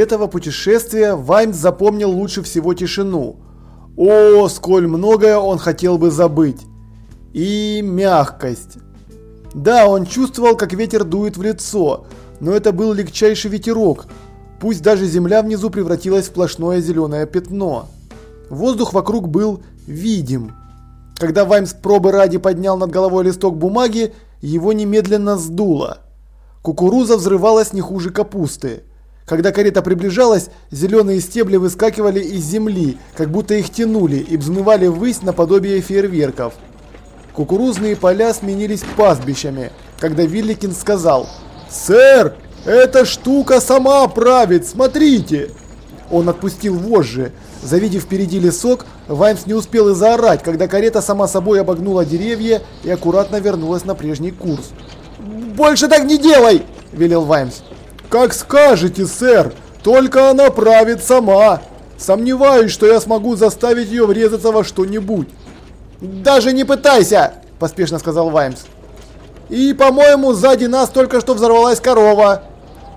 этого путешествия Ваймс запомнил лучше всего тишину. О, сколь многое он хотел бы забыть. И мягкость. Да, он чувствовал, как ветер дует в лицо, но это был легчайший ветерок. Пусть даже земля внизу превратилась в сплошное зеленое пятно. Воздух вокруг был видим. Когда Ваймс пробы ради поднял над головой листок бумаги, его немедленно сдуло. Кукуруза взрывалась не хуже капусты. Когда карета приближалась, зеленые стебли выскакивали из земли, как будто их тянули и взмывали ввысь наподобие фейерверков. Кукурузные поля сменились пастбищами, когда Вилликин сказал «Сэр, эта штука сама правит, смотрите!» Он отпустил вожжи. Завидев впереди лесок, Ваймс не успел и заорать, когда карета сама собой обогнула деревья и аккуратно вернулась на прежний курс. «Больше так не делай!» – велел Ваймс. «Как скажете, сэр, только она правит сама. Сомневаюсь, что я смогу заставить ее врезаться во что-нибудь». «Даже не пытайся!» – поспешно сказал Ваймс. «И, по-моему, сзади нас только что взорвалась корова.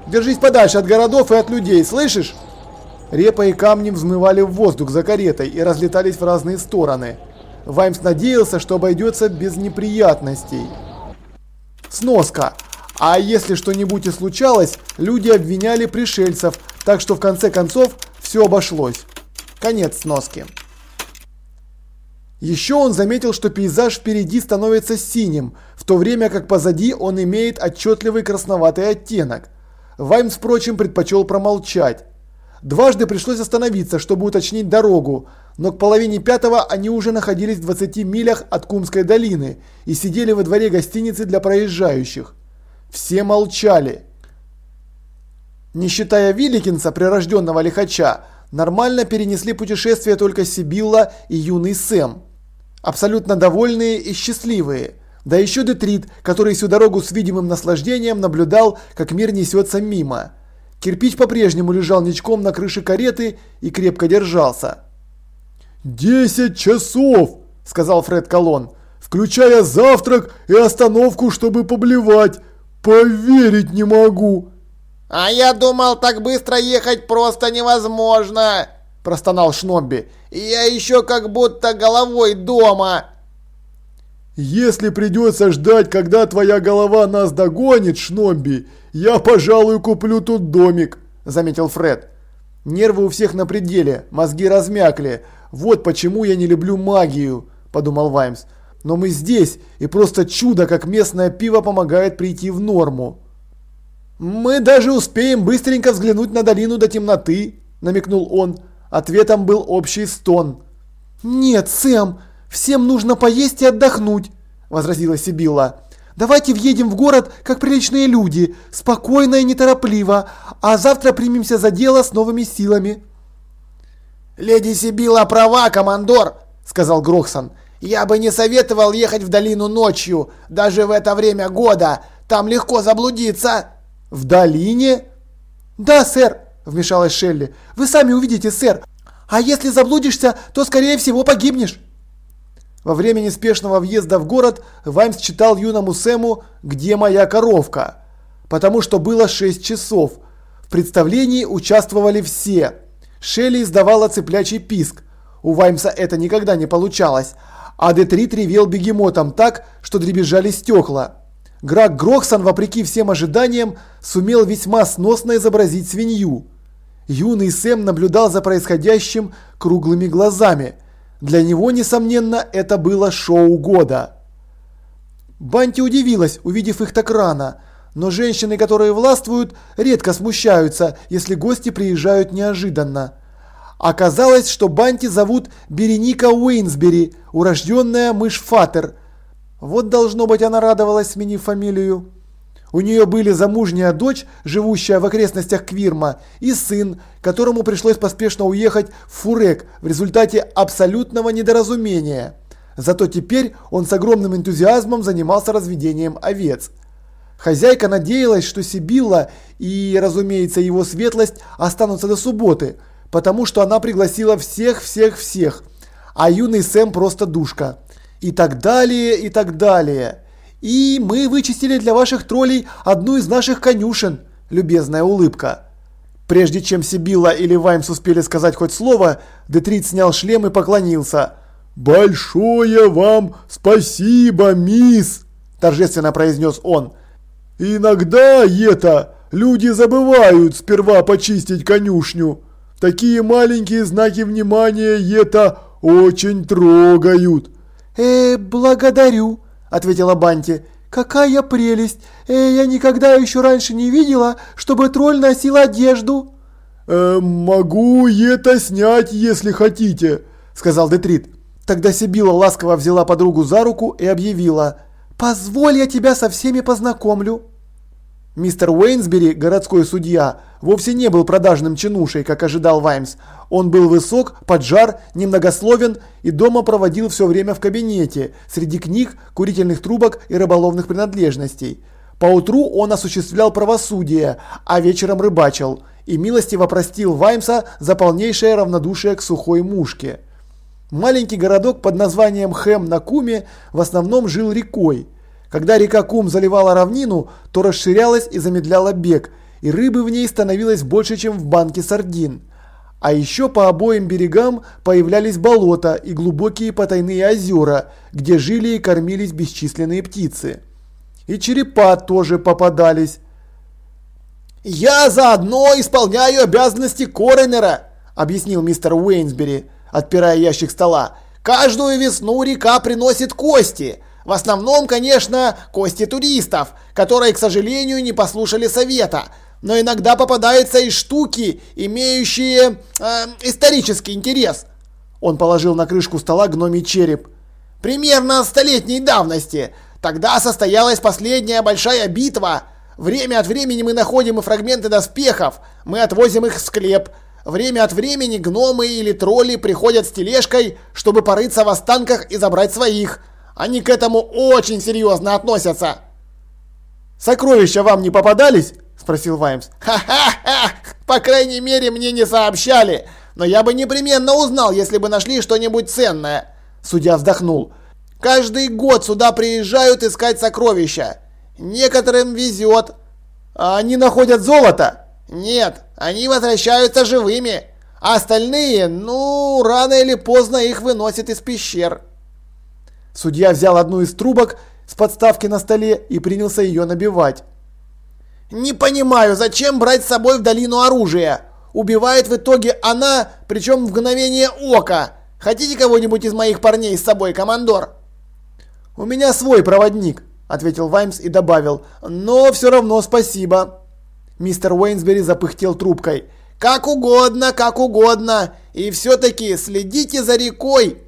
Держись подальше от городов и от людей, слышишь?» Репа и камни взмывали в воздух за каретой и разлетались в разные стороны. Ваймс надеялся, что обойдется без неприятностей. Сноска. А если что-нибудь и случалось, люди обвиняли пришельцев, так что в конце концов все обошлось. Конец сноски. Еще он заметил, что пейзаж впереди становится синим, в то время как позади он имеет отчетливый красноватый оттенок. Ваймс, впрочем, предпочел промолчать. Дважды пришлось остановиться, чтобы уточнить дорогу, но к половине пятого они уже находились в 20 милях от Кумской долины и сидели во дворе гостиницы для проезжающих. Все молчали. Не считая Вилликинса, прирожденного лихача, нормально перенесли путешествие только Сибилла и юный Сэм. Абсолютно довольные и счастливые. Да еще Детрит, который всю дорогу с видимым наслаждением наблюдал, как мир несется мимо. Кирпич по-прежнему лежал ничком на крыше кареты и крепко держался. «Десять часов!» – сказал Фред Колон, «включая завтрак и остановку, чтобы поблевать. Поверить не могу!» «А я думал, так быстро ехать просто невозможно!» – простонал Шнобби. «Я еще как будто головой дома!» «Если придется ждать, когда твоя голова нас догонит, Шнобби, я, пожалуй, куплю тут домик», – заметил Фред. «Нервы у всех на пределе, мозги размякли. Вот почему я не люблю магию», – подумал Ваймс. «Но мы здесь, и просто чудо, как местное пиво помогает прийти в норму». «Мы даже успеем быстренько взглянуть на долину до темноты», – намекнул он. Ответом был общий стон. «Нет, Сэм!» «Всем нужно поесть и отдохнуть», – возразила Сибилла. «Давайте въедем в город, как приличные люди, спокойно и неторопливо, а завтра примемся за дело с новыми силами». «Леди Сибилла права, командор», – сказал Грохсон. «Я бы не советовал ехать в долину ночью, даже в это время года. Там легко заблудиться». «В долине?» «Да, сэр», – вмешалась Шелли. «Вы сами увидите, сэр. А если заблудишься, то, скорее всего, погибнешь». Во время неспешного въезда в город Ваймс читал юному Сэму «Где моя коровка?», потому что было 6 часов. В представлении участвовали все. Шелли издавала цыплячий писк. У Ваймса это никогда не получалось. А Детрит ревел бегемотом так, что дребезжали стекла. Грак Грохсон, вопреки всем ожиданиям, сумел весьма сносно изобразить свинью. Юный Сэм наблюдал за происходящим круглыми глазами – для него, несомненно, это было шоу года. Банти удивилась, увидев их так рано, но женщины, которые властвуют, редко смущаются, если гости приезжают неожиданно. Оказалось, что Банти зовут Береника Уэйнсбери, урожденная мышь Фатер. Вот должно быть она радовалась, сменив фамилию. У нее были замужняя дочь, живущая в окрестностях Квирма, и сын, которому пришлось поспешно уехать в Фурек в результате абсолютного недоразумения. Зато теперь он с огромным энтузиазмом занимался разведением овец. Хозяйка надеялась, что Сибилла и, разумеется, его светлость останутся до субботы, потому что она пригласила всех-всех-всех, а юный Сэм просто душка. И так далее, и так далее. И мы вычистили для ваших троллей одну из наших конюшен. Любезная улыбка. Прежде чем Сибилла или Ваймс успели сказать хоть слово, Детрит снял шлем и поклонился. «Большое вам спасибо, мисс!» – торжественно произнес он. «Иногда это люди забывают сперва почистить конюшню. Такие маленькие знаки внимания это очень трогают». «Э, благодарю», – ответила Банти. «Какая прелесть! Э, я никогда еще раньше не видела, чтобы тролль носил одежду!» «Э, могу это снять, если хотите», – сказал Детрит. Тогда Сибила ласково взяла подругу за руку и объявила. «Позволь, я тебя со всеми познакомлю». Мистер Уэйнсбери, городской судья, вовсе не был продажным чинушей, как ожидал Ваймс. Он был высок, поджар, немногословен и дома проводил все время в кабинете, среди книг, курительных трубок и рыболовных принадлежностей. Поутру он осуществлял правосудие, а вечером рыбачил, и милостиво простил Ваймса за полнейшее равнодушие к сухой мушке. Маленький городок под названием Хэм на Куме в основном жил рекой. Когда река Кум заливала равнину, то расширялась и замедляла бег, и рыбы в ней становилось больше, чем в банке сардин. А еще по обоим берегам появлялись болота и глубокие потайные озера, где жили и кормились бесчисленные птицы. И черепа тоже попадались. «Я заодно исполняю обязанности коронера», – объяснил мистер Уэйнсбери, отпирая ящик стола. «Каждую весну река приносит кости». В основном, конечно, кости туристов, которые, к сожалению, не послушали совета. Но иногда попадаются и штуки, имеющие э, исторический интерес. Он положил на крышку стола гномий череп. Примерно столетней давности. Тогда состоялась последняя большая битва. Время от времени мы находим и фрагменты доспехов. Мы отвозим их в склеп. Время от времени гномы или тролли приходят с тележкой, чтобы порыться в останках и забрать своих. Они к этому очень серьезно относятся. Сокровища вам не попадались? Спросил Ваймс. Ха-ха-ха! По крайней мере, мне не сообщали. Но я бы непременно узнал, если бы нашли что-нибудь ценное. Судья вздохнул. Каждый год сюда приезжают искать сокровища. Некоторым везет. А они находят золото? Нет, они возвращаются живыми. А остальные, ну, рано или поздно их выносят из пещер. Судья взял одну из трубок с подставки на столе и принялся ее набивать. «Не понимаю, зачем брать с собой в долину оружие? Убивает в итоге она, причем в мгновение ока. Хотите кого-нибудь из моих парней с собой, командор?» «У меня свой проводник», – ответил Ваймс и добавил. «Но все равно спасибо». Мистер Уэйнсбери запыхтел трубкой. «Как угодно, как угодно. И все-таки следите за рекой.